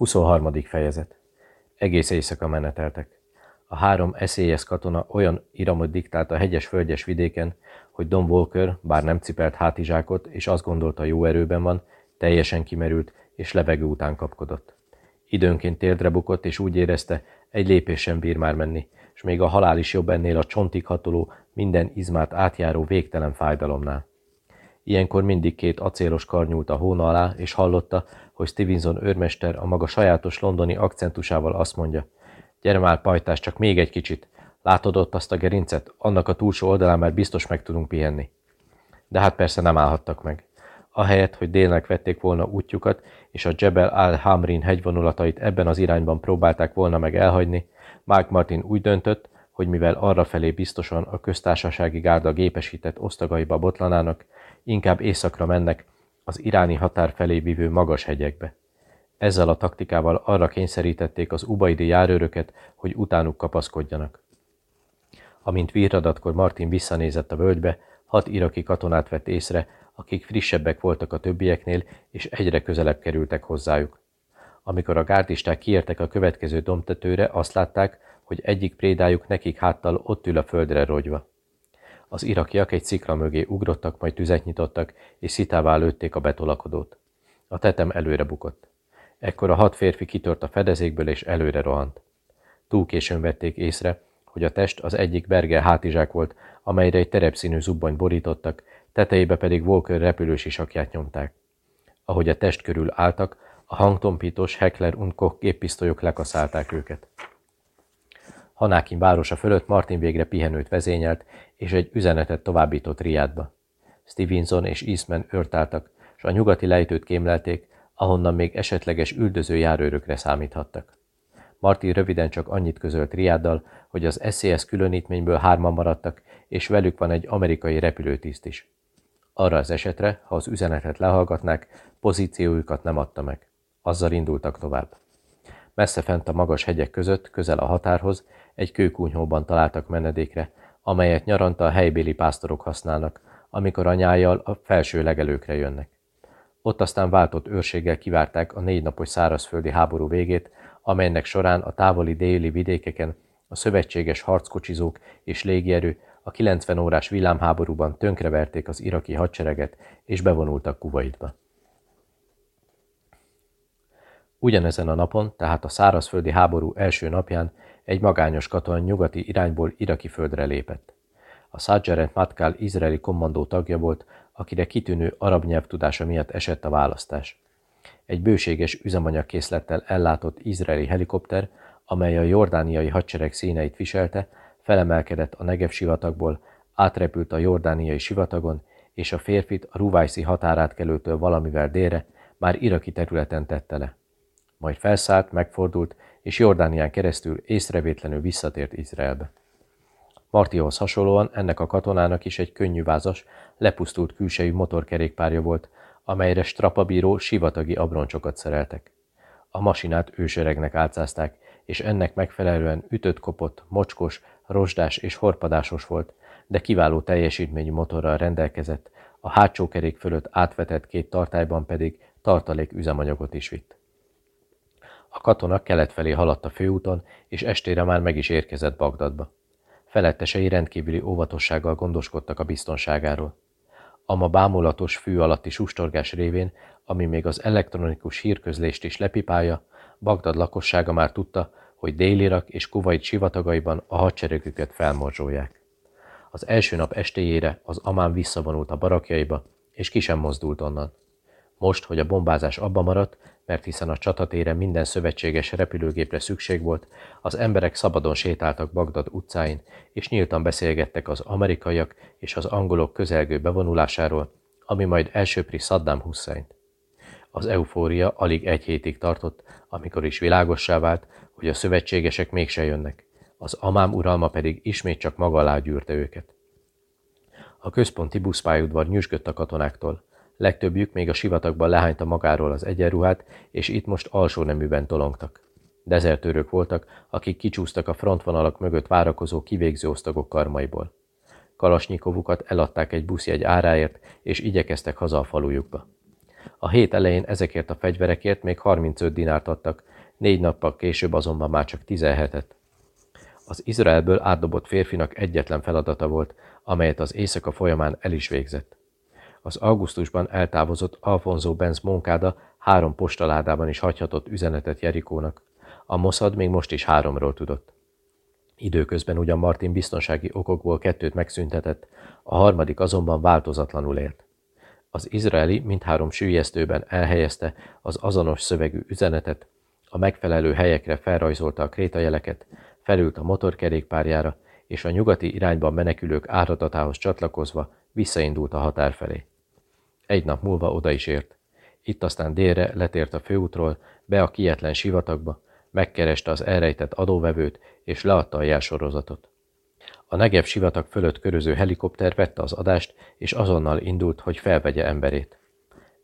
23. fejezet. Egész éjszaka meneteltek. A három eszélyes katona olyan iramot diktált a hegyes földjes vidéken, hogy Don Walker, bár nem cipelt hátizsákot, és azt gondolta jó erőben van, teljesen kimerült, és levegő után kapkodott. Időnként térdre bukott, és úgy érezte, egy lépés sem bír már menni, és még a halál is jobb ennél a csontig hatoló, minden izmát átjáró végtelen fájdalomnál. Ilyenkor mindig két acélos kar nyúlt a hóna alá, és hallotta, hogy Stevenson őrmester a maga sajátos londoni akcentusával azt mondja, gyere már pajtás, csak még egy kicsit. Látod ott azt a gerincet? Annak a túlsó oldalán már biztos meg tudunk pihenni. De hát persze nem állhattak meg. Ahelyett, hogy délnek vették volna útjukat, és a Jebel al-Hamrin hegyvonulatait ebben az irányban próbálták volna meg elhagyni, Mark Martin úgy döntött, hogy mivel arra felé biztosan a köztársasági gárda gépesített osztagaiba botlanának, inkább északra mennek, az iráni határ felé vívő magas hegyekbe. Ezzel a taktikával arra kényszerítették az ubaidi járőröket, hogy utánuk kapaszkodjanak. Amint virradatkor Martin visszanézett a völgybe, hat iraki katonát vett észre, akik frissebbek voltak a többieknél, és egyre közelebb kerültek hozzájuk. Amikor a gárdisták kiértek a következő domtetőre, azt látták, hogy egyik prédájuk nekik háttal ott ül a földre rogyva. Az irakiak egy szikla mögé ugrottak, majd tüzet nyitottak, és szitává lőtték a betolakodót. A tetem előre bukott. Ekkor a hat férfi kitört a fedezékből, és előre rohant. Túl későn vették észre, hogy a test az egyik berge hátizsák volt, amelyre egy terepszínű zubbanyt borítottak, tetejébe pedig Walker repülős isakját nyomták. Ahogy a test körül álltak, a hangtompítós Heckler und Koch géppisztolyok lekaszálták őket. Hanákin városa fölött Martin végre pihenőt vezényelt, és egy üzenetet továbbított Riádba. Stevenson és Eastman őrtáltak, és a nyugati lejtőt kémlelték, ahonnan még esetleges üldöző járőrökre számíthattak. Martin röviden csak annyit közölt Riáddal, hogy az SCS különítményből hárman maradtak, és velük van egy amerikai repülőtiszt is. Arra az esetre, ha az üzenetet lehallgatnák, pozíciójukat nem adta meg. Azzal indultak tovább. Messze fent a magas hegyek között, közel a határhoz, egy kőkúnyhóban találtak menedékre, amelyet nyaranta a helybéli pásztorok használnak, amikor a nyájjal a felső legelőkre jönnek. Ott aztán váltott őrséggel kivárták a négy napos szárazföldi háború végét, amelynek során a távoli déli vidékeken a szövetséges harckocsizók és légierő a 90 órás villámháborúban tönkreverték az iraki hadsereget és bevonultak Kuwaitba. Ugyanezen a napon, tehát a szárazföldi háború első napján egy magányos katona nyugati irányból iraki földre lépett. A Sajjaret Matkal izraeli kommandó tagja volt, akire kitűnő arab nyelvtudása miatt esett a választás. Egy bőséges üzemanyagkészlettel ellátott izraeli helikopter, amely a jordániai hadsereg színeit viselte, felemelkedett a Negev sivatagból, átrepült a jordániai sivatagon, és a férfit a Ruvájszi határátkelőtől valamivel délre már iraki területen tette le. Majd felszállt, megfordult, és Jordánián keresztül észrevétlenül visszatért Izraelbe. Martihoz hasonlóan ennek a katonának is egy könnyű vázas, lepusztult külsejű motorkerékpárja volt, amelyre strapabíró sivatagi abroncsokat szereltek. A masinát ősöregnek álcázták, és ennek megfelelően ütött-kopott, mocskos, rozsdás és horpadásos volt, de kiváló teljesítményű motorral rendelkezett, a hátsó kerék fölött átvetett két tartályban pedig tartalék üzemanyagot is vitt. A katona kelet felé haladt a főúton, és estére már meg is érkezett Bagdadba. Felettesei rendkívüli óvatossággal gondoskodtak a biztonságáról. Ma bámulatos fű alatti sustorgás révén, ami még az elektronikus hírközlést is lepipálja, Bagdad lakossága már tudta, hogy Délirak és Kuwait sivatagaiban a hadseregüket felmorzsolják. Az első nap estéjére az Amán visszavonult a barakjaiba, és ki sem mozdult onnan. Most, hogy a bombázás abba maradt, mert hiszen a csatatéren minden szövetséges repülőgépre szükség volt, az emberek szabadon sétáltak Bagdad utcáin, és nyíltan beszélgettek az amerikaiak és az angolok közelgő bevonulásáról, ami majd elsőpri Saddam hussein Az eufória alig egy hétig tartott, amikor is világossá vált, hogy a szövetségesek mégse jönnek, az amám uralma pedig ismét csak maga alá gyűrte őket. A központi buszpályaudvar nyüzsgött a katonáktól, Legtöbbjük még a sivatagban lehányta magáról az egyenruhát, és itt most alsó neműben tolongtak. Dezertőrök voltak, akik kicsúsztak a frontvonalak mögött várakozó kivégző osztagok karmaiból. Kalasnyikovukat eladták egy buszjegy áráért, és igyekeztek haza a falujukba. A hét elején ezekért a fegyverekért még 35 dinárt adtak, négy nappal később azonban már csak 17-et. Az Izraelből átdobott férfinak egyetlen feladata volt, amelyet az éjszaka folyamán el is végzett. Az augusztusban eltávozott Alfonso Benz Monkáda három postaládában is hagyhatott üzenetet Jerikónak. A Mossad még most is háromról tudott. Időközben ugyan Martin biztonsági okokból kettőt megszüntetett, a harmadik azonban változatlanul élt. Az izraeli mindhárom sűjesztőben elhelyezte az azonos szövegű üzenetet, a megfelelő helyekre felrajzolta a krétajeleket, felült a motorkerékpárjára, és a nyugati irányban menekülők áradatához csatlakozva visszaindult a határ felé. Egy nap múlva oda is ért. Itt aztán délre letért a főútról, be a kietlen sivatagba, megkereste az elrejtett adóvevőt, és leadta a jelsorozatot. A Negev sivatag fölött köröző helikopter vette az adást, és azonnal indult, hogy felvegye emberét.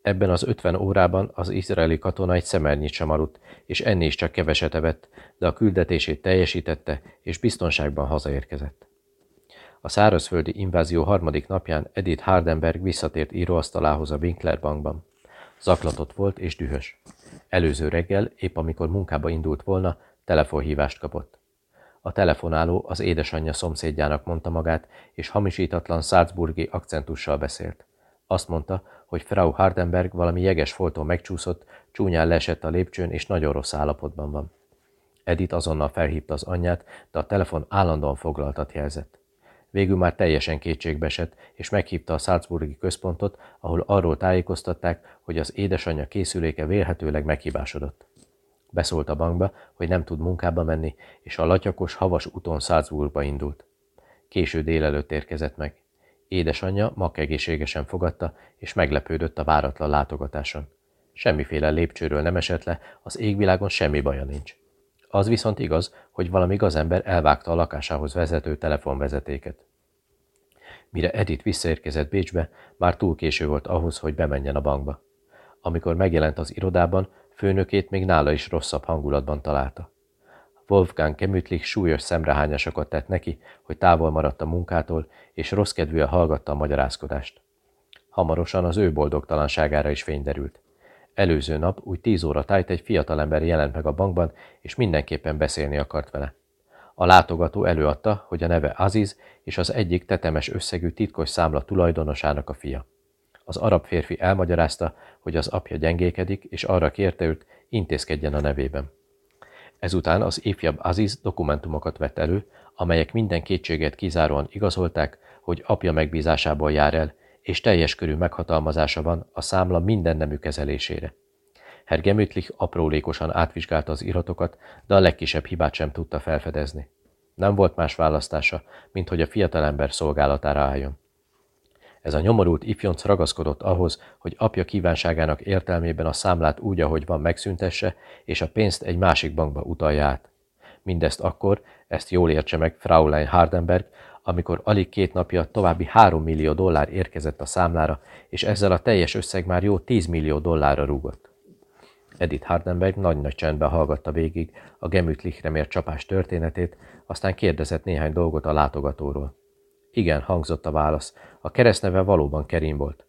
Ebben az ötven órában az izraeli katona egy szemernyit sem aludt, és enni is csak keveset evett, de a küldetését teljesítette, és biztonságban hazaérkezett. A szárazföldi invázió harmadik napján Edith Hardenberg visszatért íróasztalához a Winkler bankban. Zaklatott volt és dühös. Előző reggel, épp amikor munkába indult volna, telefonhívást kapott. A telefonáló az édesanyja szomszédjának mondta magát, és hamisítatlan Salzburgi akcentussal beszélt. Azt mondta, hogy Frau Hardenberg valami jeges folton megcsúszott, csúnyán lesett a lépcsőn, és nagyon rossz állapotban van. Edith azonnal felhívta az anyját, de a telefon állandóan foglaltat jelzett. Végül már teljesen kétségbe esett, és meghívta a Salzburgi központot, ahol arról tájékoztatták, hogy az édesanyja készüléke vélhetőleg meghibásodott. Beszólt a bankba, hogy nem tud munkába menni, és a latyakos, havas úton Salzburgba indult. Késő délelőtt érkezett meg. Édesanyja mak egészségesen fogadta, és meglepődött a váratlan látogatáson. Semmiféle lépcsőről nem esett le, az égvilágon semmi baja nincs. Az viszont igaz, hogy valami gazember elvágta a lakásához vezető telefonvezetéket. Mire Edith visszaérkezett Bécsbe, már túl késő volt ahhoz, hogy bemenjen a bankba. Amikor megjelent az irodában, főnökét még nála is rosszabb hangulatban találta. Wolfgang Kemütlich súlyos szemrehányásokat tett neki, hogy távol maradt a munkától, és rossz kedvűen hallgatta a magyarázkodást. Hamarosan az ő boldogtalanságára is fény derült. Előző nap úgy tíz óra tájt egy fiatalember jelent meg a bankban, és mindenképpen beszélni akart vele. A látogató előadta, hogy a neve Aziz, és az egyik tetemes összegű titkos számla tulajdonosának a fia. Az arab férfi elmagyarázta, hogy az apja gyengékedik, és arra kérte őt, intézkedjen a nevében. Ezután az ifjabb Aziz dokumentumokat vett elő, amelyek minden kétséget kizáróan igazolták, hogy apja megbízásából jár el, és teljes körű meghatalmazása van a számla minden nemű kezelésére. Herr Gemütlich aprólékosan átvizsgálta az iratokat, de a legkisebb hibát sem tudta felfedezni. Nem volt más választása, mint hogy a fiatalember szolgálatára álljon. Ez a nyomorult ifjonc ragaszkodott ahhoz, hogy apja kívánságának értelmében a számlát úgy, ahogy van, megszüntesse, és a pénzt egy másik bankba utalja át. Mindezt akkor, ezt jól értse meg Fraulein Hardenberg, amikor alig két napja további 3 millió dollár érkezett a számlára, és ezzel a teljes összeg már jó 10 millió dollárra rúgott. Edith Hardenberg nagy-nagy csendben hallgatta végig a gemütlichre mért csapás történetét, aztán kérdezett néhány dolgot a látogatóról. Igen, hangzott a válasz. A keresztneve valóban Kerim volt.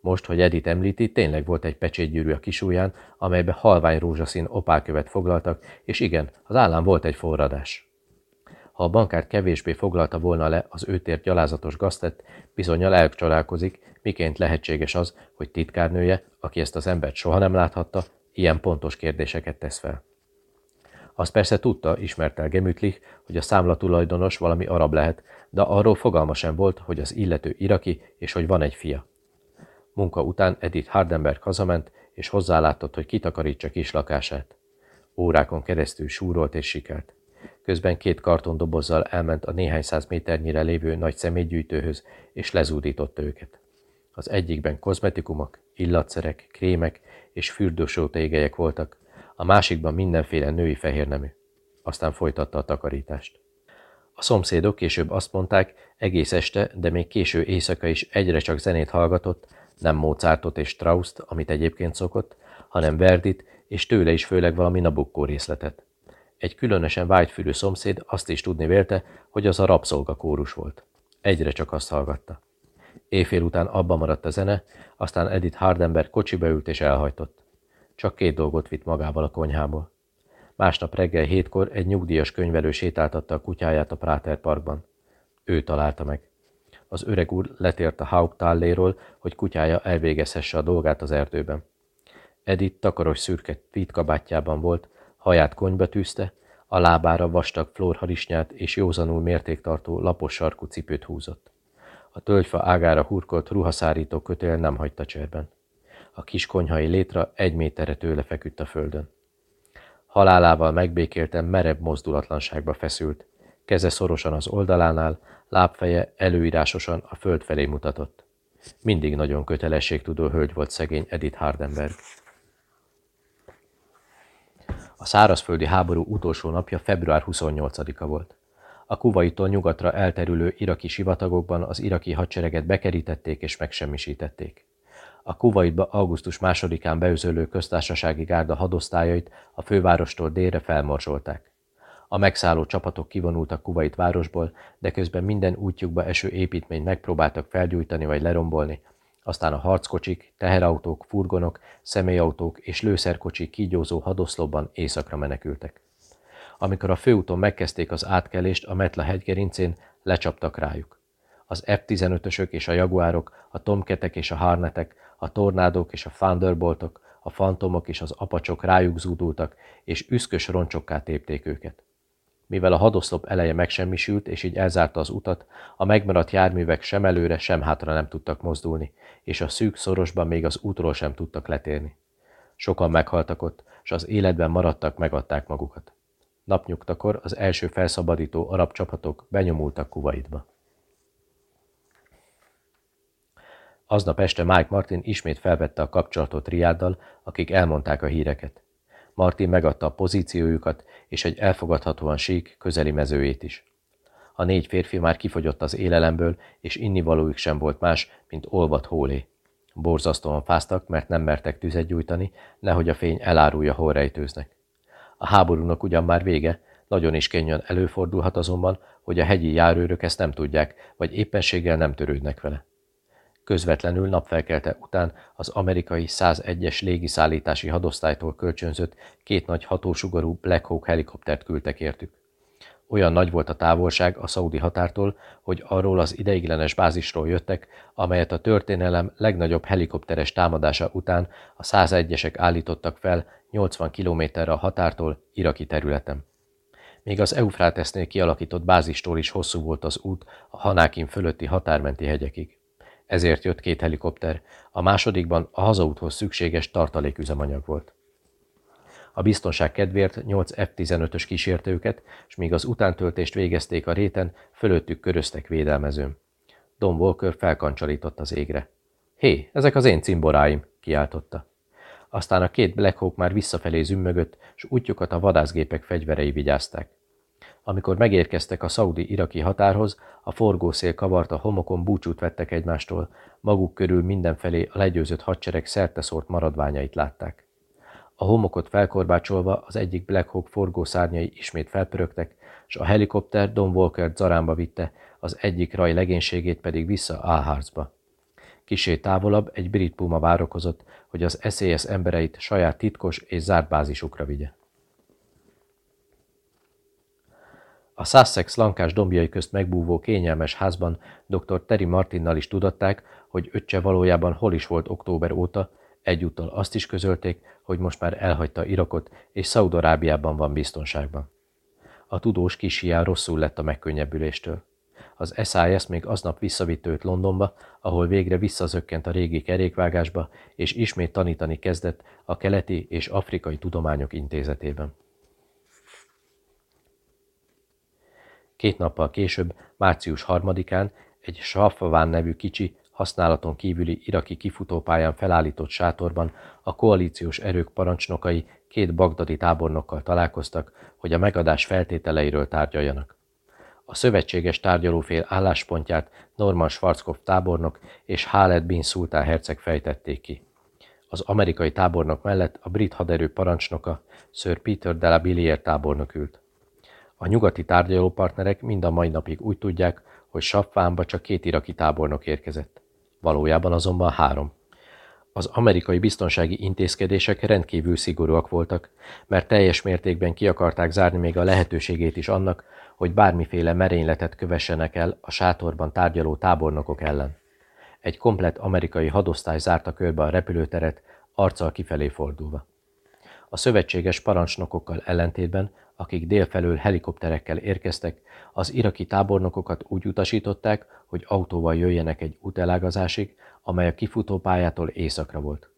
Most, hogy Edith említi, tényleg volt egy pecsétgyűrű a kisúján, amelybe halvány rózsaszín opálkövet foglaltak, és igen, az állán volt egy forradás. Ha a bankár kevésbé foglalta volna le az őtért gyalázatos gaztett, bizonyal elcsodálkozik, miként lehetséges az, hogy titkárnője, aki ezt az embert soha nem láthatta, ilyen pontos kérdéseket tesz fel. Azt persze tudta, ismerte el Gemütlich, hogy a számla tulajdonos valami arab lehet, de arról fogalma sem volt, hogy az illető iraki, és hogy van egy fia. Munka után Edith Hardenberg hazament, és hozzálátott, hogy kitakarítsa kis lakását. Órákon keresztül súrolt és sikelt. Közben két kartondobozzal elment a néhány száz méternyire lévő nagy személygyűjtőhöz, és lezúdította őket. Az egyikben kozmetikumok, illatszerek, krémek és fürdősó voltak, a másikban mindenféle női fehérnemű. Aztán folytatta a takarítást. A szomszédok később azt mondták, egész este, de még késő éjszaka is egyre csak zenét hallgatott, nem Mozartot és Strausst, amit egyébként szokott, hanem Verdit, és tőle is főleg valami Nabukkó részletet. Egy különösen vágyfülű szomszéd azt is tudni vélte, hogy az a rabszolga kórus volt. Egyre csak azt hallgatta. Éjfél után abba maradt a zene, aztán Edith Hardenberg kocsiba ült és elhajtott. Csak két dolgot vitt magával a konyhából. Másnap reggel hétkor egy nyugdíjas könyvelő sétáltatta a kutyáját a Práter Parkban. Ő találta meg. Az öreg úr letért a Haug talléról, hogy kutyája elvégezhesse a dolgát az erdőben. Edith takaros szürke tweed volt, haját konyba tűzte, a lábára vastag flórharisnyát és józanul mértéktartó lapos sarkú cipőt húzott. A tölgyfa ágára hurkolt ruhaszárító kötél nem hagyta cserben. A kis konyhai létra egy méterre tőle feküdt a földön. Halálával megbékéltem merebb mozdulatlanságba feszült. Keze szorosan az oldalánál, lábfeje előírásosan a föld felé mutatott. Mindig nagyon kötelességtudó hölgy volt szegény Edith Hardenberg. A szárazföldi háború utolsó napja február 28-a volt. A kuvaitól nyugatra elterülő iraki sivatagokban az iraki hadsereget bekerítették és megsemmisítették. A Kuwaitba augusztus másodikán beüzölő köztársasági gárda hadosztályait a fővárostól délre felmorzsolták. A megszálló csapatok kivonultak Kuwait városból, de közben minden útjukba eső építményt megpróbáltak felgyújtani vagy lerombolni, aztán a harckocsik, teherautók, furgonok, személyautók és lőszerkocsik kígyózó hadoszlopban északra menekültek. Amikor a főúton megkezdték az átkelést a Metla hegygerincén, lecsaptak rájuk. Az F-15-ösök és a jaguárok, a tomketek és a harnetek, a tornádok és a thunderboltok, a fantomok és az apacsok rájuk zúdultak, és üszkös roncsokká tépték őket. Mivel a hadoszlop eleje megsemmisült, és így elzárta az utat, a megmaradt járművek sem előre, sem hátra nem tudtak mozdulni, és a szűk szorosban még az útról sem tudtak letérni. Sokan meghaltak ott, és az életben maradtak, megadták magukat. Napnyugtakor az első felszabadító arab csapatok benyomultak Kuwaitba. Aznap este Mike Martin ismét felvette a kapcsolatot Riáddal, akik elmondták a híreket. Martin megadta a pozíciójukat és egy elfogadhatóan sík közeli mezőjét is. A négy férfi már kifogyott az élelemből, és innivalójuk sem volt más, mint olvat hólé. Borzasztóan fáztak, mert nem mertek tüzet gyújtani, nehogy a fény elárulja, hol rejtőznek. A háborúnak ugyan már vége, nagyon is könnyen előfordulhat azonban, hogy a hegyi járőrök ezt nem tudják, vagy éppenséggel nem törődnek vele. Közvetlenül napfelkelte után az amerikai 101-es légiszállítási hadosztálytól kölcsönzött két nagy hatósugarú Black Hawk helikoptert küldtek értük. Olyan nagy volt a távolság a szaudi határtól, hogy arról az ideiglenes bázisról jöttek, amelyet a történelem legnagyobb helikopteres támadása után a 101-esek állítottak fel 80 kilométerre a határtól, iraki területen. Még az Eufrátesznél kialakított bázistól is hosszú volt az út a Hanákin fölötti határmenti hegyekig. Ezért jött két helikopter, a másodikban a hazaúthoz szükséges tartaléküzemanyag volt. A biztonság kedvéért 8 F-15-ös kísérte őket, és míg az utántöltést végezték a réten, fölöttük köröztek védelmezőn. Don Walker felkancsalított az égre. Hé, ezek az én cimboráim, kiáltotta. Aztán a két Black Hawk már visszafelé zümmögött, és útjukat a vadászgépek fegyverei vigyázták. Amikor megérkeztek a szaudi-iraki határhoz, a forgószél kavart a homokon búcsút vettek egymástól, maguk körül mindenfelé a legyőzött hadsereg szerteszórt maradványait látták. A homokot felkorbácsolva az egyik Black Hawk forgószárnyai ismét felpörögtek, és a helikopter Don Walker zarámba vitte, az egyik raj legénységét pedig vissza Alharcba. Kisé távolabb egy brit puma várakozott, hogy az SZSZ embereit saját titkos és zárt bázisukra vigye. A Sussex lankás dombjai közt megbúvó kényelmes házban dr. Terry Martinnal is tudatták, hogy öccse valójában hol is volt október óta, egyúttal azt is közölték, hogy most már elhagyta Irakot, és Szaudarábiában van biztonságban. A tudós kis rosszul lett a megkönnyebbüléstől. Az SIS még aznap visszavitt őt Londonba, ahol végre visszazökkent a régi kerékvágásba, és ismét tanítani kezdett a Keleti és Afrikai Tudományok Intézetében. Két nappal később, március 3-án egy Safaván nevű kicsi, használaton kívüli iraki kifutópályán felállított sátorban a koalíciós erők parancsnokai két bagdadi tábornokkal találkoztak, hogy a megadás feltételeiről tárgyaljanak. A szövetséges tárgyalófél álláspontját Norman Schwarzkopf tábornok és Khaled bin Sultan herceg fejtették ki. Az amerikai tábornok mellett a brit haderő parancsnoka Sir Peter de la Billier tábornok ült. A nyugati tárgyalópartnerek mind a mai napig úgy tudják, hogy Saffánba csak két iraki tábornok érkezett. valójában azonban három. Az amerikai biztonsági intézkedések rendkívül szigorúak voltak, mert teljes mértékben ki akarták zárni még a lehetőségét is annak, hogy bármiféle merényletet kövessenek el a sátorban tárgyaló tábornokok ellen. Egy komplett amerikai hadosztály zárta körbe a repülőteret, arccal kifelé fordulva. A szövetséges parancsnokokkal ellentétben, akik délfelől helikopterekkel érkeztek, az iraki tábornokokat úgy utasították, hogy autóval jöjjenek egy útelágazásig, amely a kifutó pályától északra volt.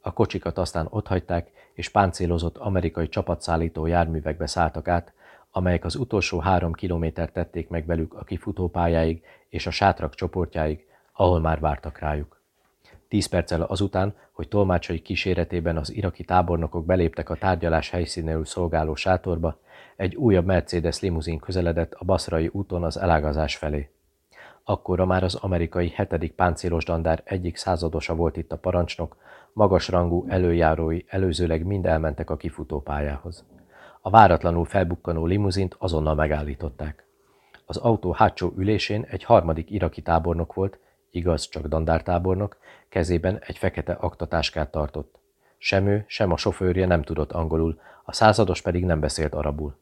A kocsikat aztán otthagyták, és páncélozott amerikai csapatszállító járművekbe szálltak át, amelyek az utolsó három kilométert tették meg velük a kifutópályáig és a sátrak csoportjáig, ahol már vártak rájuk. Tíz perccel azután, hogy tolmácsai kíséretében az iraki tábornokok beléptek a tárgyalás helyszínéül szolgáló sátorba, egy újabb Mercedes limuzin közeledett a Baszrai úton az elágazás felé. Akkora már az amerikai hetedik páncélos dandár egyik századosa volt itt a parancsnok, magas rangú előjárói előzőleg mind elmentek a kifutópályához. A váratlanul felbukkanó limuzint azonnal megállították. Az autó hátsó ülésén egy harmadik iraki tábornok volt, igaz, csak dandártábornok, kezében egy fekete aktatáskát tartott. Sem ő, sem a sofőrje nem tudott angolul, a százados pedig nem beszélt arabul.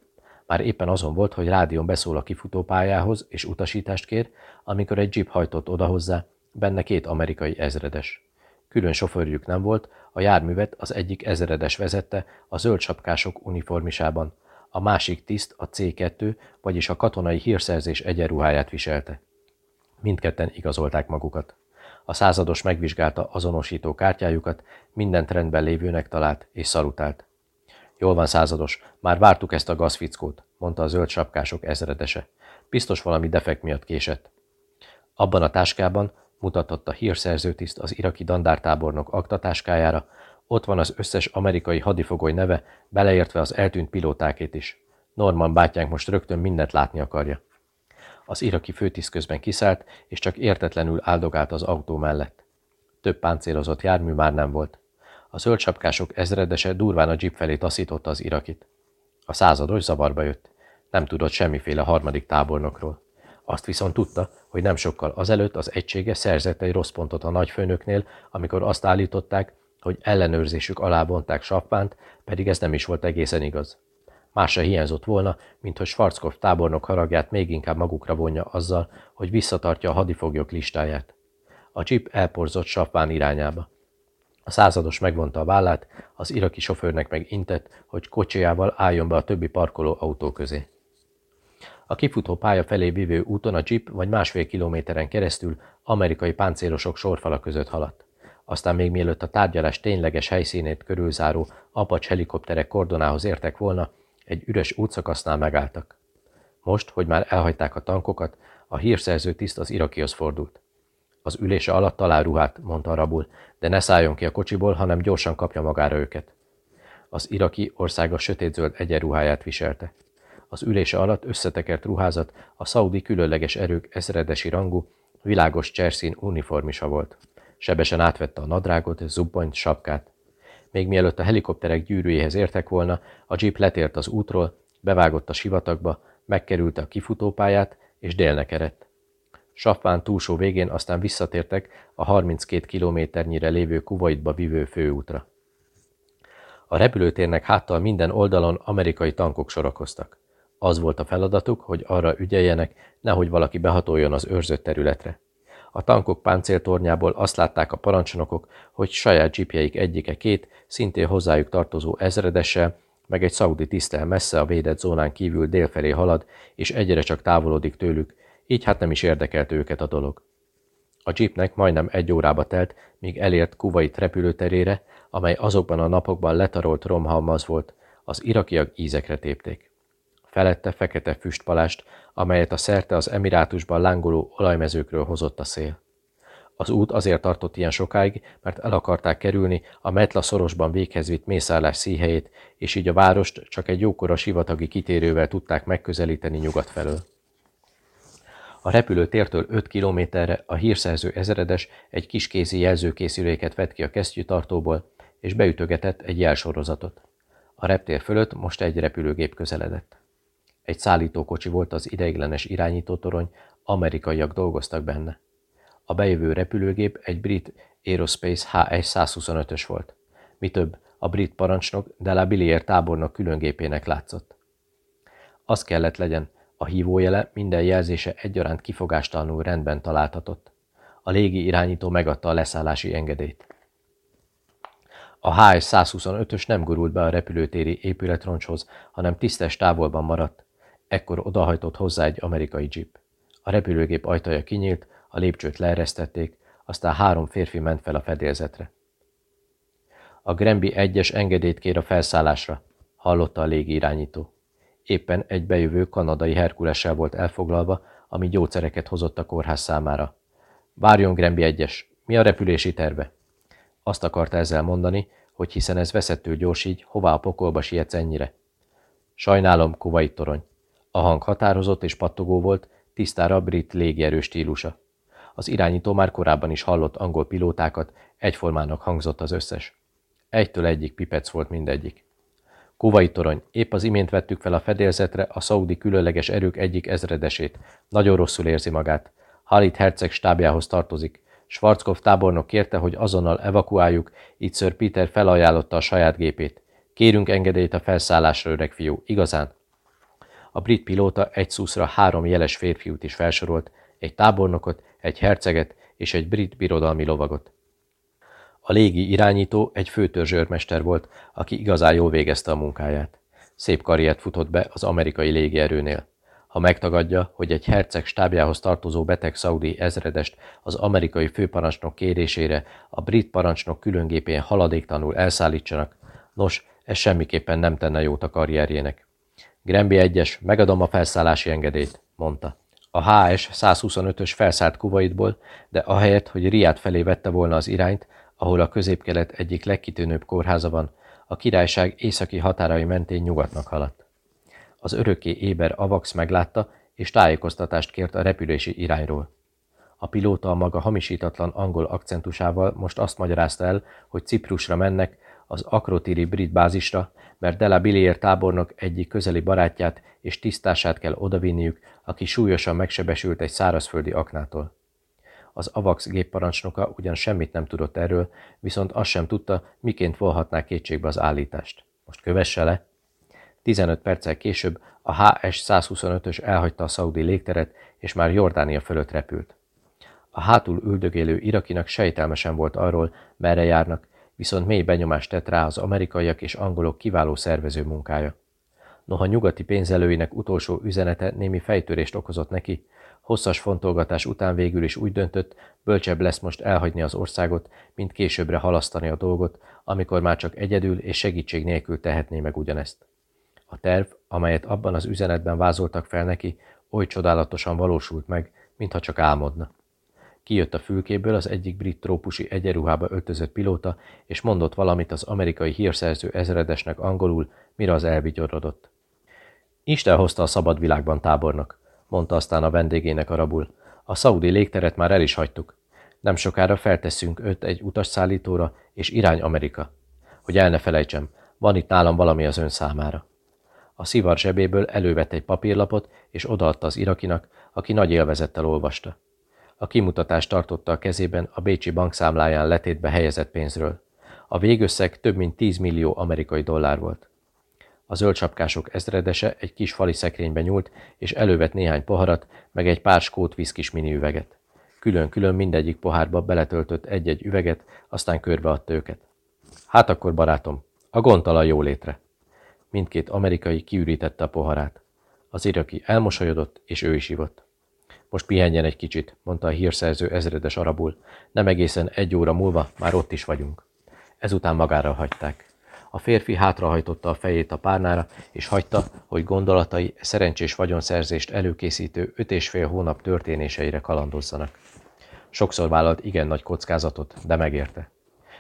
Már éppen azon volt, hogy rádión beszól a kifutópályához és utasítást kér, amikor egy jeep hajtott oda hozzá, benne két amerikai ezredes. Külön sofőrjük nem volt, a járművet az egyik ezredes vezette a zöld sapkások uniformisában, a másik tiszt a C2, vagyis a katonai hírszerzés egyenruháját viselte. Mindketten igazolták magukat. A százados megvizsgálta azonosító kártyájukat, minden trendben lévőnek talált és szalutált. Jól van, százados, már vártuk ezt a gazfickót, mondta a zöld sapkások ezredese. Biztos valami defekt miatt késett. Abban a táskában mutatott a hírszerzőtiszt az iraki dandártábornok aktatáskájára, ott van az összes amerikai hadifogoly neve, beleértve az eltűnt pilótákét is. Norman bátyánk most rögtön mindent látni akarja. Az iraki főtiszt közben kiszállt, és csak értetlenül áldogált az autó mellett. Több páncélozott jármű már nem volt. A zöldsapkások ezredese durván a jeep felé taszította az irakit. A százados zavarba jött. Nem tudott semmiféle harmadik tábornokról. Azt viszont tudta, hogy nem sokkal azelőtt az egysége szerzett egy rossz pontot a nagyfőnöknél, amikor azt állították, hogy ellenőrzésük alá vonták Sappánt, pedig ez nem is volt egészen igaz. Más se hiányzott volna, mint hogy Schwarzkopf tábornok haragját még inkább magukra vonja azzal, hogy visszatartja a hadifoglyok listáját. A jeep elporzott Sappán irányába. A százados megvonta a vállát, az iraki sofőrnek meg intett, hogy kocsijával álljon be a többi parkoló autó közé. A kifutó pálya felé vívő úton a jeep vagy másfél kilométeren keresztül amerikai páncélosok sorfala között haladt. Aztán még mielőtt a tárgyalás tényleges helyszínét körülzáró apacs helikopterek kordonához értek volna, egy üres útszakasznál megálltak. Most, hogy már elhagyták a tankokat, a hírszerző tiszt az irakihoz fordult. Az ülése alatt talál ruhát, mondta a rabul, de ne szálljon ki a kocsiból, hanem gyorsan kapja magára őket. Az iraki országa sötétzöld egyenruháját viselte. Az ülése alatt összetekert ruházat a szaudi különleges erők ezredesi rangú, világos cserszín uniformisa volt. Sebesen átvette a nadrágot, zubbonyt, sapkát. Még mielőtt a helikopterek gyűrűjéhez értek volna, a jeep letért az útról, bevágott a sivatagba, megkerülte a kifutópályát, és délnek eredt. Safván túlsó végén aztán visszatértek a 32 kilométernyire lévő Kuwaitba vívő főútra. A repülőtérnek háttal minden oldalon amerikai tankok sorakoztak. Az volt a feladatuk, hogy arra ügyeljenek, nehogy valaki behatoljon az őrzött területre. A tankok páncéltornyából azt látták a parancsnokok, hogy saját dzsipjeik egyike két, szintén hozzájuk tartozó ezredessel, meg egy szaudi tisztel messze a védett zónán kívül délfelé halad, és egyre csak távolodik tőlük, így hát nem is érdekelt őket a dolog. A jeepnek majdnem egy órába telt, míg elért Kuwait repülőterére, amely azokban a napokban letarolt romhalmaz volt, az irakiak ízekre tépték. Felette fekete füstpalást, amelyet a szerte az emirátusban lángoló olajmezőkről hozott a szél. Az út azért tartott ilyen sokáig, mert el akarták kerülni a Metla szorosban véghez vitt mészállás szíhelyét, és így a várost csak egy jókora sivatagi kitérővel tudták megközelíteni nyugat felől. A repülőtértől 5 kilométerre a hírszerző ezredes egy kis kézi jelzőkészüléket vett ki a kesztyűtartóból, és beütögetett egy jelsorozatot. A reptér fölött most egy repülőgép közeledett. Egy szállítókocsi volt az ideiglenes irányítótorony, amerikaiak dolgoztak benne. A bejövő repülőgép egy brit Aerospace H1-125-ös volt. Mi több, a brit parancsnok de la Billier tábornok különgépének látszott. Az kellett legyen, a hívójele minden jelzése egyaránt kifogástalanul rendben találtatott. A légi irányító megadta a leszállási engedélyt. A HS-125-ös nem gurult be a repülőtéri épületroncshoz, hanem tisztes távolban maradt. Ekkor odahajtott hozzá egy amerikai jeep. A repülőgép ajtaja kinyílt, a lépcsőt leeresztették, aztán három férfi ment fel a fedélzetre. A Grenby egyes engedélyt kér a felszállásra, hallotta a légirányító. Éppen egy bejövő kanadai Herkulessel volt elfoglalva, ami gyógyszereket hozott a kórház számára. Várjon Grenby egyes, mi a repülési terve? Azt akarta ezzel mondani, hogy hiszen ez veszettől gyors így, hová a pokolba sietsz ennyire. Sajnálom, kuvait torony. A hang határozott és pattogó volt, tisztára brit légierő stílusa. Az irányító már korábban is hallott angol pilótákat, egyformának hangzott az összes. Egytől egyik pipec volt mindegyik. Kuvai torony, épp az imént vettük fel a fedélzetre a szaudi különleges erők egyik ezredesét. Nagyon rosszul érzi magát. Halit herceg stábjához tartozik. Schwarzkopf tábornok kérte, hogy azonnal evakuáljuk, így Sir Peter felajánlotta a saját gépét. Kérünk engedélyt a felszállásra, öreg fiú, igazán? A brit pilóta egy szuszra három jeles férfiút is felsorolt, egy tábornokot, egy herceget és egy brit birodalmi lovagot. A légi irányító egy főtörzsőrmester volt, aki igazán jól végezte a munkáját. Szép karriert futott be az amerikai légierőnél. Ha megtagadja, hogy egy herceg stábjához tartozó beteg szaudi ezredest az amerikai főparancsnok kérésére a brit parancsnok különgépén haladéktanul elszállítsanak, nos, ez semmiképpen nem tenne jót a karrierjének. Grenby egyes, megadom a felszállási engedélyt, mondta. A HS 125-ös felszállt Kuwaitból, de ahelyett, hogy Riát felé vette volna az irányt, ahol a középkelet egyik legkitűnőbb kórháza van, a királyság északi határai mentén nyugatnak haladt. Az örökké éber Avax meglátta, és tájékoztatást kért a repülési irányról. A pilóta a maga hamisítatlan angol akcentusával most azt magyarázta el, hogy Ciprusra mennek, az Akrotiri brit bázisra, mert Della Billier tábornok egyik közeli barátját és tisztását kell odavinniük, aki súlyosan megsebesült egy szárazföldi aknától. Az AVAX gépparancsnoka ugyan semmit nem tudott erről, viszont azt sem tudta, miként volhatná kétségbe az állítást. Most kövesse le. 15 perccel később a HS-125-ös elhagyta a szaudi légteret, és már Jordánia fölött repült. A hátul üldögélő irakinak sejtelmesen volt arról, merre járnak, viszont mély benyomást tett rá az amerikaiak és angolok kiváló szervező munkája. Noha nyugati pénzelőinek utolsó üzenete némi fejtörést okozott neki, hosszas fontolgatás után végül is úgy döntött, bölcsebb lesz most elhagyni az országot, mint későbbre halasztani a dolgot, amikor már csak egyedül és segítség nélkül tehetné meg ugyanezt. A terv, amelyet abban az üzenetben vázoltak fel neki, oly csodálatosan valósult meg, mintha csak álmodna. Kijött a fülkéből az egyik brit trópusi egyenruhába öltözött pilóta, és mondott valamit az amerikai hírszerző ezredesnek angolul, mire az elvigyorodott. Isten hozta a szabad világban tábornak, mondta aztán a vendégének arabul. A szaudi légteret már el is hagytuk. Nem sokára feltesszünk öt egy utasszállítóra, és irány Amerika. Hogy el ne felejtsem, van itt nálam valami az ön számára. A szivar zsebéből elővett egy papírlapot, és odaadta az irakinak, aki nagy élvezettel olvasta. A kimutatást tartotta a kezében a Bécsi bankszámláján letétbe helyezett pénzről. A végösszeg több mint 10 millió amerikai dollár volt. A zöldsapkások ezredese egy kis fali szekrénybe nyúlt, és elővett néhány poharat, meg egy pár skót viszkis mini üveget. Külön-külön mindegyik pohárba beletöltött egy-egy üveget, aztán körbeadta őket. Hát akkor, barátom, a gondtalan jólétre. Mindkét amerikai kiürítette a poharát. Az iraki elmosolyodott, és ő is ivott. Most pihenjen egy kicsit, mondta a hírszerző ezredes arabul. Nem egészen egy óra múlva már ott is vagyunk. Ezután magára hagyták. A férfi hátrahajtotta a fejét a párnára, és hagyta, hogy gondolatai szerencsés vagyonszerzést előkészítő öt és fél hónap történéseire kalandozzanak. Sokszor vállalt igen nagy kockázatot, de megérte.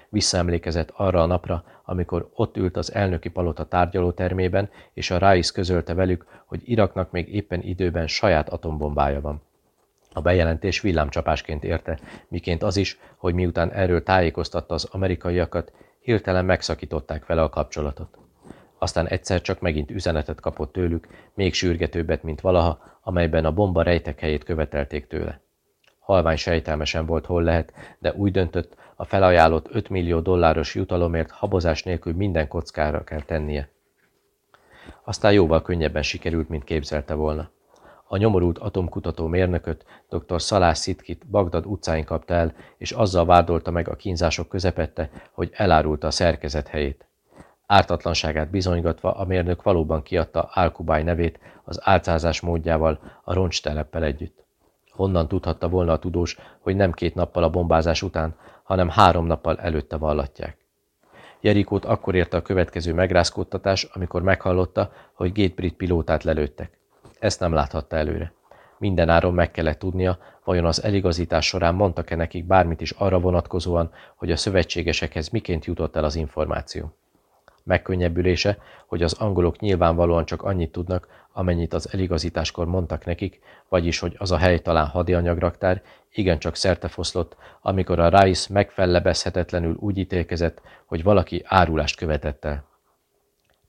Visszaemlékezett arra a napra, amikor ott ült az elnöki palota tárgyalótermében, és a Ráisz közölte velük, hogy Iraknak még éppen időben saját atombombája van. A bejelentés villámcsapásként érte, miként az is, hogy miután erről tájékoztatta az amerikaiakat, hirtelen megszakították vele a kapcsolatot. Aztán egyszer csak megint üzenetet kapott tőlük, még sürgetőbbet, mint valaha, amelyben a bomba rejtek helyét követelték tőle. halvány sejtelmesen volt, hol lehet, de úgy döntött, a felajánlott 5 millió dolláros jutalomért habozás nélkül minden kockára kell tennie. Aztán jóval könnyebben sikerült, mint képzelte volna. A nyomorult atomkutató mérnököt, dr. Szalás Szitkit Bagdad utcáin kapta el, és azzal vádolta meg a kínzások közepette, hogy elárulta a szerkezet helyét. Ártatlanságát bizonygatva a mérnök valóban kiadta Álkubáj nevét az álcázás módjával a roncsteleppel együtt. Honnan tudhatta volna a tudós, hogy nem két nappal a bombázás után, hanem három nappal előtte vallatják. Jerikót akkor érte a következő megrázkódtatás, amikor meghallotta, hogy Gatebrit pilótát lelőttek. Ezt nem láthatta előre. Minden áron meg kellett tudnia, vajon az eligazítás során mondtak-e nekik bármit is arra vonatkozóan, hogy a szövetségesekhez miként jutott el az információ. Megkönnyebbülése, hogy az angolok nyilvánvalóan csak annyit tudnak, amennyit az eligazításkor mondtak nekik, vagyis hogy az a hely talán hadianyagraktár, igencsak szertefoszlott, amikor a Rice megfellebezhetetlenül úgy ítélkezett, hogy valaki árulást követett el.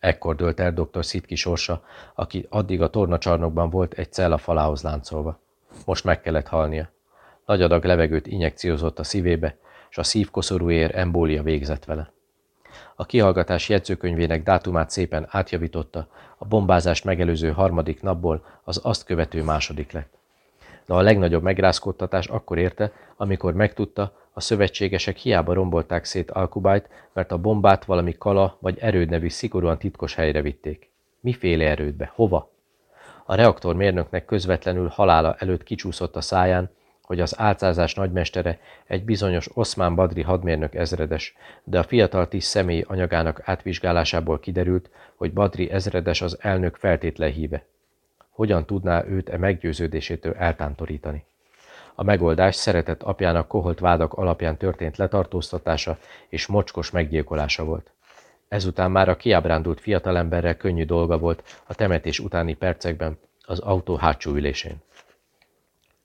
Ekkor dölt el dr. Szitki sorsa, aki addig a tornacsarnokban volt egy cella falához láncolva. Most meg kellett halnia. Nagy adag levegőt injekciózott a szívébe, és a szívkoszorúér embólia végzett vele. A kihallgatás jegyzőkönyvének dátumát szépen átjavította, a bombázást megelőző harmadik napból az azt követő második lett. De a legnagyobb megrázkódtatás akkor érte, amikor megtudta, a szövetségesek hiába rombolták szét Alkubájt, mert a bombát valami kala vagy erőd nevű szigorúan titkos helyre vitték. Miféle erődbe? Hova? A reaktor mérnöknek közvetlenül halála előtt kicsúszott a száján, hogy az álcázás nagymestere egy bizonyos Oszmán Badri hadmérnök ezredes, de a fiatal tiszt személy anyagának átvizsgálásából kiderült, hogy Badri ezredes az elnök feltétlen híve. Hogyan tudná őt e meggyőződésétől eltántorítani? A megoldás szeretett apjának koholt vádak alapján történt letartóztatása és mocskos meggyilkolása volt. Ezután már a kiábrándult fiatalemberrel könnyű dolga volt a temetés utáni percekben az autó hátsó ülésén.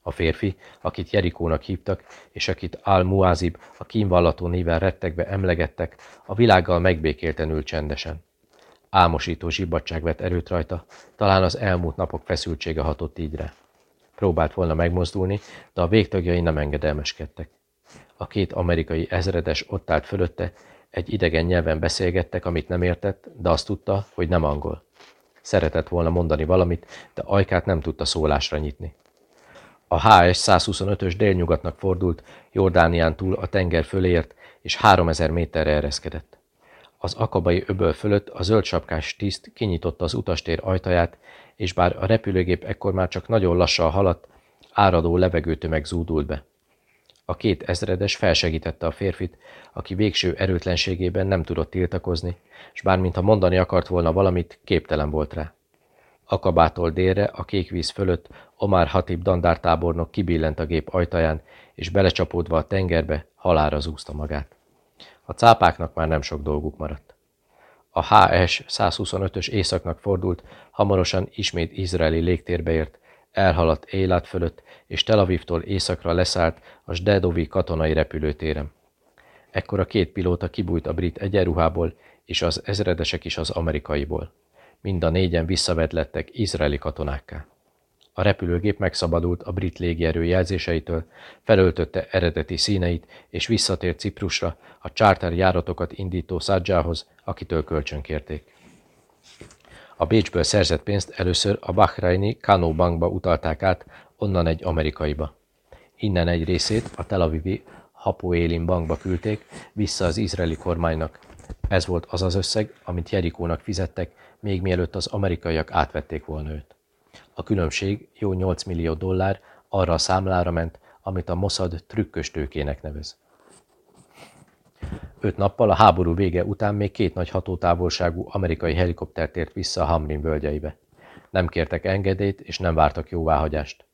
A férfi, akit Jerikónak hívtak, és akit Al-Muazib a kínvallató néven rettegve emlegettek, a világgal megbékélten ül csendesen. Álmosító zsibbadság vett erőt rajta, talán az elmúlt napok feszültsége hatott így rá. Próbált volna megmozdulni, de a végtagjai nem engedelmeskedtek. A két amerikai ezredes ott állt fölötte, egy idegen nyelven beszélgettek, amit nem értett, de azt tudta, hogy nem angol. Szeretett volna mondani valamit, de ajkát nem tudta szólásra nyitni. A HS 125-ös délnyugatnak fordult, Jordánián túl a tenger föléért, és 3000 méterre ereszkedett. Az akabai öböl fölött a zöldsapkás tiszt kinyitotta az utastér ajtaját, és bár a repülőgép ekkor már csak nagyon lassan haladt, áradó levegőtömeg zúdult be. A két ezredes felsegítette a férfit, aki végső erőtlenségében nem tudott tiltakozni, és bármintha mondani akart volna valamit, képtelen volt rá. Akabától délre, a kék víz fölött Omar Hatib dandártábornok kibillent a gép ajtaján, és belecsapódva a tengerbe halára zúzta magát. A cápáknak már nem sok dolguk maradt. A HS 125-ös északnak fordult, hamarosan ismét izraeli légtérbe ért, elhaladt Élat fölött, és Tel Avivtól északra leszállt a Sdedovi katonai repülőtéren. Ekkor a két pilóta kibújt a brit egyenruhából, és az ezredesek is az amerikaiból. Mind a négyen visszavedlettek izraeli katonákká. A repülőgép megszabadult a brit légierő jelzéseitől, felöltötte eredeti színeit, és visszatért Ciprusra a charter járatokat indító Szadzsához, akitől kölcsönkérték. A Bécsből szerzett pénzt először a Bahraini Kano Bankba utalták át, onnan egy amerikaiba. Innen egy részét a Tel Avivi Hapoélin bankba küldték, vissza az izraeli kormánynak. Ez volt az az összeg, amit Jerikónak fizettek, még mielőtt az amerikaiak átvették volna őt. A különbség, jó 8 millió dollár, arra a számlára ment, amit a Mossad trükkös tőkének nevez. Öt nappal a háború vége után még két nagy hatótávolságú amerikai helikopter tért vissza a Hamrin völgyeibe. Nem kértek engedélyt és nem vártak jóváhagyást.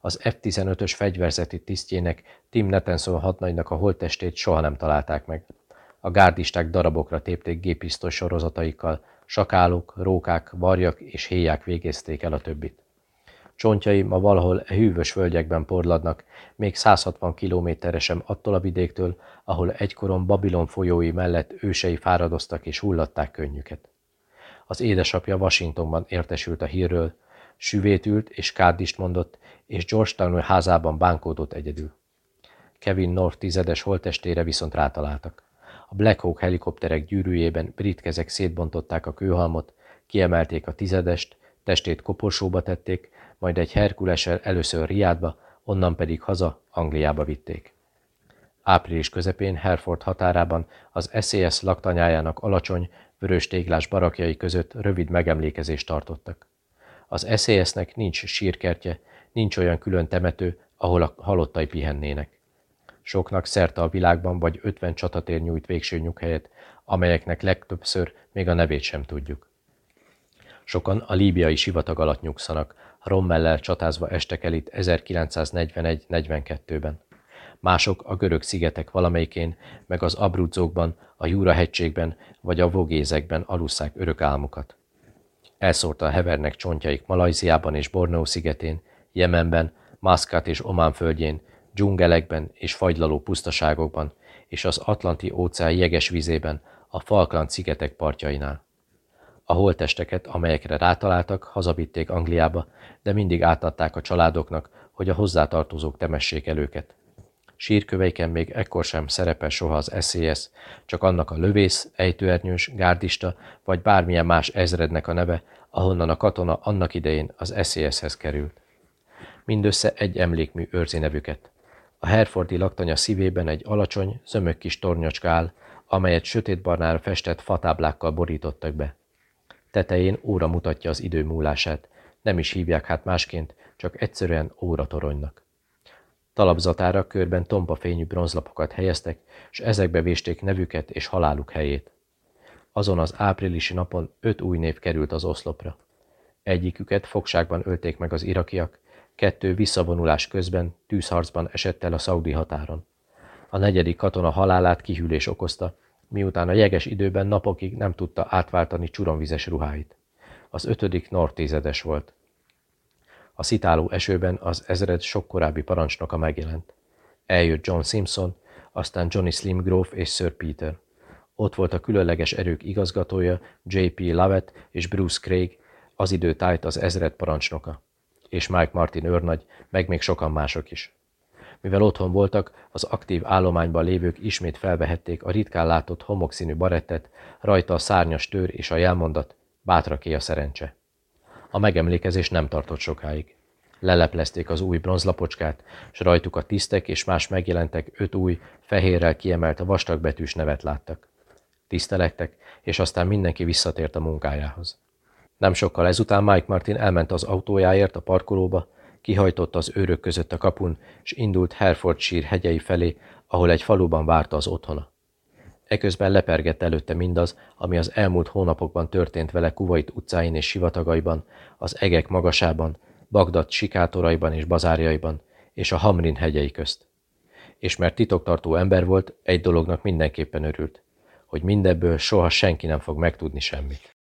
Az F-15-ös fegyverzeti tisztjének Tim Netenson hadnagynak a holttestét soha nem találták meg. A gárdisták darabokra tépték gépisztoly sorozataikkal, sakálok, rókák, varjak és héják végezték el a többit. Csontjai ma valahol e hűvös völgyekben porladnak, még 160 kilométerre sem attól a vidéktől, ahol egykoron Babilon folyói mellett ősei fáradoztak és hullatták könnyüket. Az édesapja Washingtonban értesült a hírről, süvét és kárdist mondott, és Georgetown házában bánkódott egyedül. Kevin North tizedes holtestére viszont rátaláltak. A Black Hawk helikopterek gyűrűjében brit kezek szétbontották a kőhalmot, kiemelték a tizedest, testét koporsóba tették, majd egy Herkulessel először Riádba, onnan pedig haza, Angliába vitték. Április közepén Herford határában az SES laktanyájának alacsony, vörös téglás barakjai között rövid megemlékezést tartottak. Az SES-nek nincs sírkertje, nincs olyan külön temető, ahol a halottai pihennének. Soknak szerte a világban vagy ötven csatatér nyújt végső nyughelyet, amelyeknek legtöbbször még a nevét sem tudjuk. Sokan a líbiai sivatag alatt nyugszanak, Rommellel csatázva estek el itt 1941-42-ben. Mások a görög szigetek valamelyikén, meg az Abruzzókban, a Júra hegységben vagy a Vogézekben alusszák örök álmukat. Elszórta a hevernek csontjaik Malajziában és Borneo szigetén, Jemenben, Maszkat és Omán földjén, dzsungelekben és fagylaló pusztaságokban, és az Atlanti óceán jeges vizében, a Falkland szigetek partjainál. A holtesteket, amelyekre rátaláltak, hazavitték Angliába, de mindig átadták a családoknak, hogy a hozzátartozók temessék el őket. Sírköveiken még ekkor sem szerepel soha az SZSZ, csak annak a lövész, ejtőernyős, gárdista vagy bármilyen más ezrednek a neve, ahonnan a katona annak idején az SZSZ-hez került. Mindössze egy emlékmű őrzi nevüket. A Herfordi laktanya szívében egy alacsony, zömök kis tornyocska áll, amelyet sötétbarnára festett fatáblákkal borítottak be. Tetején óra mutatja az idő múlását, nem is hívják hát másként, csak egyszerűen óratoronynak. Talapzatára körben tompa fényű bronzlapokat helyeztek, és ezekbe vésték nevüket és haláluk helyét. Azon az áprilisi napon öt új név került az oszlopra. Egyiküket fogságban ölték meg az irakiak, kettő visszavonulás közben tűzharcban esett el a szaudi határon. A negyedik katona halálát kihűlés okozta, miután a jeges időben napokig nem tudta átváltani csuromvizes ruháit. Az ötödik nortézedes volt. A szitáló esőben az ezred sok korábbi parancsnoka megjelent. Eljött John Simpson, aztán Johnny Slimgrove és Sir Peter. Ott volt a különleges erők igazgatója, J.P. Lovett és Bruce Craig, az idő tájt az ezred parancsnoka, és Mike Martin őrnagy, meg még sokan mások is. Mivel otthon voltak, az aktív állományban lévők ismét felvehették a ritkán látott homokszínű barettet, rajta a szárnyas tőr és a jelmondat, bátraké a szerencse. A megemlékezés nem tartott sokáig. Leleplezték az új bronzlapocskát, s rajtuk a tisztek és más megjelentek öt új, fehérrel kiemelt vastagbetűs nevet láttak. Tisztelektek, és aztán mindenki visszatért a munkájához. Nem sokkal ezután Mike Martin elment az autójáért a parkolóba, kihajtotta az őrök között a kapun, és indult Herefordshire hegyei felé, ahol egy faluban várta az otthona. Eközben lepergett előtte mindaz, ami az elmúlt hónapokban történt vele Kuvait utcáin és sivatagaiban, az egek magasában, Bagdad sikátoraiban és bazárjaiban, és a Hamrin hegyei közt. És mert titoktartó ember volt, egy dolognak mindenképpen örült, hogy mindebből soha senki nem fog megtudni semmit.